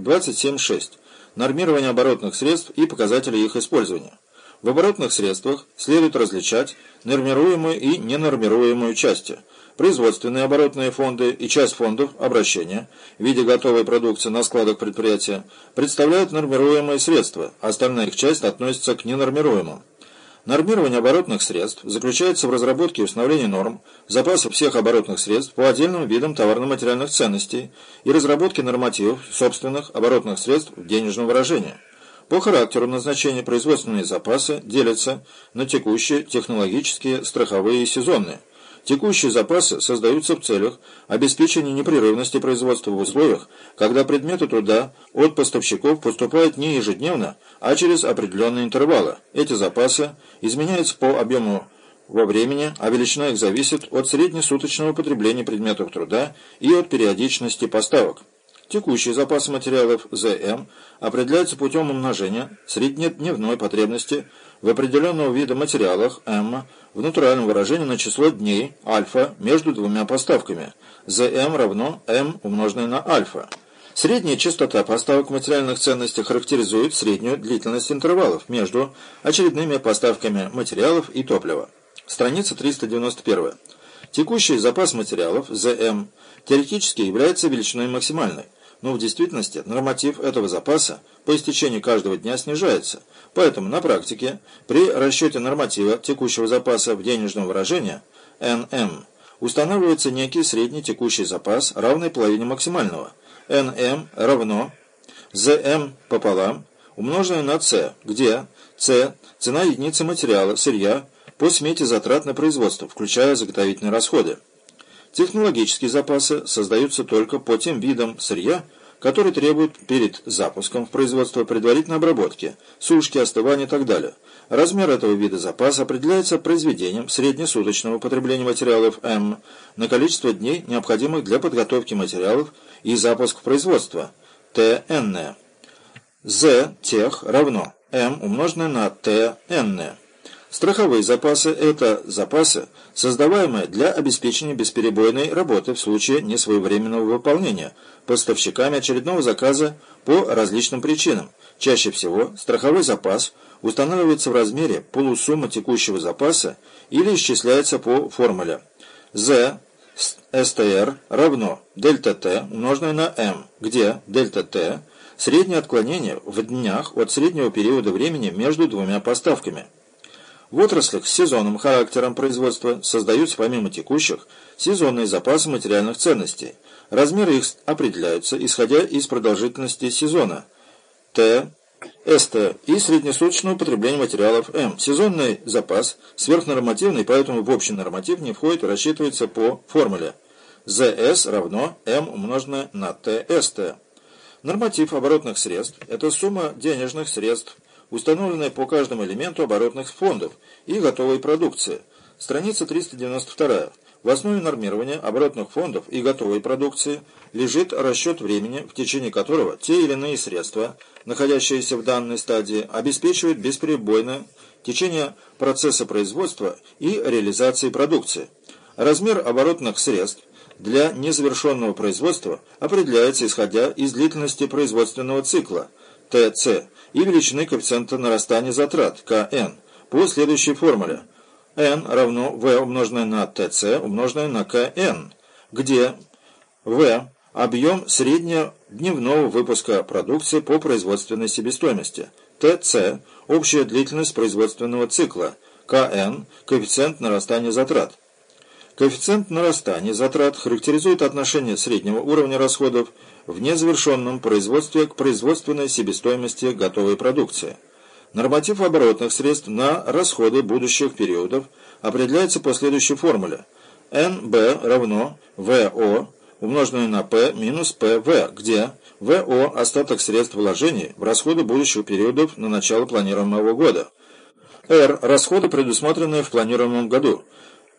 27.6. Нормирование оборотных средств и показатели их использования. В оборотных средствах следует различать нормируемую и ненормируемую части, производственные оборотные фонды и часть фондов обращения в виде готовой продукции на складах предприятия представляют нормируемые средства, остальная их часть относится к ненормируемым. Нормирование оборотных средств заключается в разработке и установлении норм, запасов всех оборотных средств по отдельным видам товарно-материальных ценностей и разработке нормативов собственных оборотных средств в денежном выражении. По характеру назначения производственные запасы делятся на текущие, технологические, страховые и сезонные. Текущие запасы создаются в целях обеспечения непрерывности производства в условиях, когда предметы труда от поставщиков поступают не ежедневно, а через определенные интервалы. Эти запасы изменяются по объему во времени, а величина их зависит от среднесуточного потребления предметов труда и от периодичности поставок. Текущий запас материалов ЗМ определяется путем умножения среднедневной потребности в определенного вида материалах М в натуральном выражении на число дней альфа между двумя поставками. ЗМ равно М умноженное на альфа. Средняя частота поставок материальных ценностей характеризует среднюю длительность интервалов между очередными поставками материалов и топлива. Страница 391. Текущий запас материалов ЗМ теоретически является величиной максимальной но в действительности норматив этого запаса по истечении каждого дня снижается, поэтому на практике при расчете норматива текущего запаса в денежном выражении НМ устанавливается некий средний текущий запас, равный половине максимального. НМ равно ЗМ пополам умноженное на С, где С – цена единицы материала, сырья, по смете затрат на производство, включая заготовительные расходы. Технологические запасы создаются только по тем видам сырья, которые требуют перед запуском в производство предварительной обработки, сушки, остывания и так далее. Размер этого вида запаса определяется произведением среднесуточного потребления материалов М на количество дней, необходимых для подготовки материалов и запуск производства, ТН. З тех равно М умноженное на ТН. Страховые запасы – это запасы, создаваемые для обеспечения бесперебойной работы в случае несвоевременного выполнения поставщиками очередного заказа по различным причинам. Чаще всего страховой запас устанавливается в размере полусуммы текущего запаса или исчисляется по формуле Z СТР равно Т умноженное на М, где Т – среднее отклонение в днях от среднего периода времени между двумя поставками – в отраслях с сезонным характером производства создаются помимо текущих сезонные запасы материальных ценностей. Размеры их определяются, исходя из продолжительности сезона Т, СТ и среднесуточного потребления материалов М. Сезонный запас сверхнормативный, поэтому в общий норматив не входит и рассчитывается по формуле ЗС равно М умноженное на ТСТ. Норматив оборотных средств – это сумма денежных средств, установленная по каждому элементу оборотных фондов и готовой продукции. Страница 392. В основе нормирования оборотных фондов и готовой продукции лежит расчет времени, в течение которого те или иные средства, находящиеся в данной стадии, обеспечивают бесперебойное течение процесса производства и реализации продукции. Размер оборотных средств для незавершенного производства определяется исходя из длительности производственного цикла ТЦ и величины коэффициента нарастания затрат КН по следующей формуле. N равно v умноженное на tc умноженное на kn, где v – объем среднедневного выпуска продукции по производственной себестоимости, tc – общая длительность производственного цикла, kn – коэффициент нарастания затрат. Коэффициент нарастания затрат характеризует отношение среднего уровня расходов в незавершенном производстве к производственной себестоимости готовой продукции. Норматив оборотных средств на расходы будущих периодов определяется по следующей формуле. НБ равно ВО умноженное на Р минус РВ, где ВО – остаток средств вложений в расходы будущих периодов на начало планируемого года. Р – расходы, предусмотренные в планируемом году.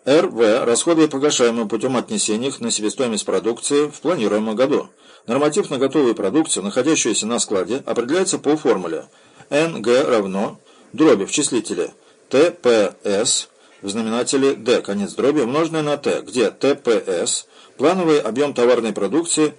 РВ – расходы, погашаемые путем отнесения их на себестоимость продукции в планируемом году. Норматив на готовую продукцию, находящуюся на складе, определяется по формуле НГ равно дроби в числителе ТПС в знаменателе D, конец дроби, умноженное на Т, где ТПС – плановый объем товарной продукции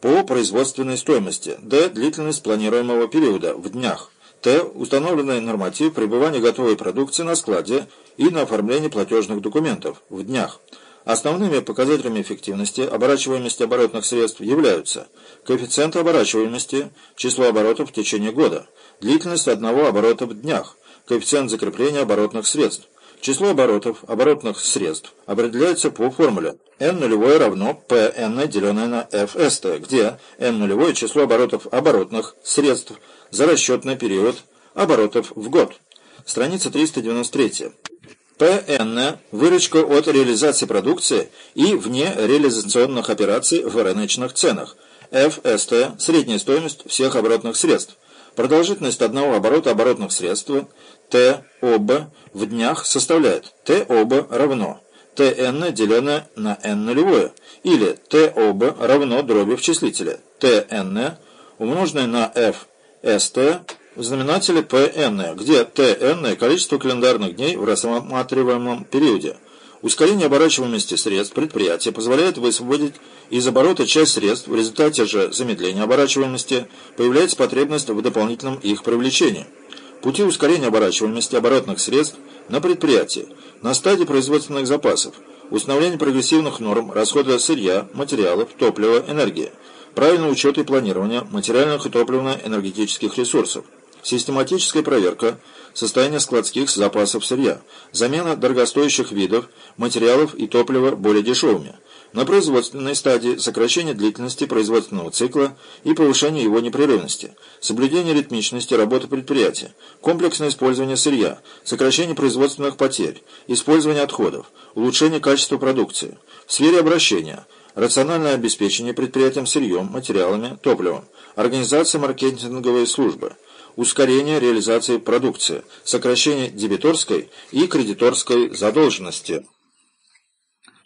по производственной стоимости, д. длительность планируемого периода в днях, т. установленный норматив пребывания готовой продукции на складе и на оформление платежных документов в днях. Основными показателями эффективности оборачиваемости оборотных средств являются коэффициент оборачиваемости, число оборотов в течение года, длительность одного оборота в днях, коэффициент закрепления оборотных средств. Число оборотов оборотных средств определяется по формуле n нулевое равно Pn деленное на Fst, где n нулевое число оборотов оборотных средств за расчетный период оборотов в год. Страница 393. ПН – выручка от реализации продукции и вне реализационных операций в рыночных ценах. ФСТ – средняя стоимость всех оборотных средств. Продолжительность одного оборота оборотных средств Т ОБ в днях составляет Т ОБ равно ТН деленное на N нулевое или Т ОБ равно дроби в числителе ТН умноженное на ФСТ в знаменателе ПН, где ТН – количество календарных дней в рассматриваемом периоде. Ускорение оборачиваемости средств предприятия позволяет высвободить из оборота часть средств, в результате же замедления оборачиваемости появляется потребность в дополнительном их привлечении. Пути ускорения оборачиваемости оборотных средств на предприятии, на стадии производственных запасов, установление прогрессивных норм расхода сырья, материалов, топлива, энергии, правильного учета и планирования материальных и топливно-энергетических ресурсов, систематическая проверка состояния складских запасов сырья, замена дорогостоящих видов, материалов и топлива более дешевыми, на производственной стадии сокращение длительности производственного цикла и повышение его непрерывности, соблюдение ритмичности работы предприятия, комплексное использование сырья, сокращение производственных потерь, использование отходов, улучшение качества продукции. В сфере обращения – рациональное обеспечение предприятием сырьем, материалами, топливом, организация маркетинговой службы – ускорение реализации продукции, сокращение дебиторской и кредиторской задолженности.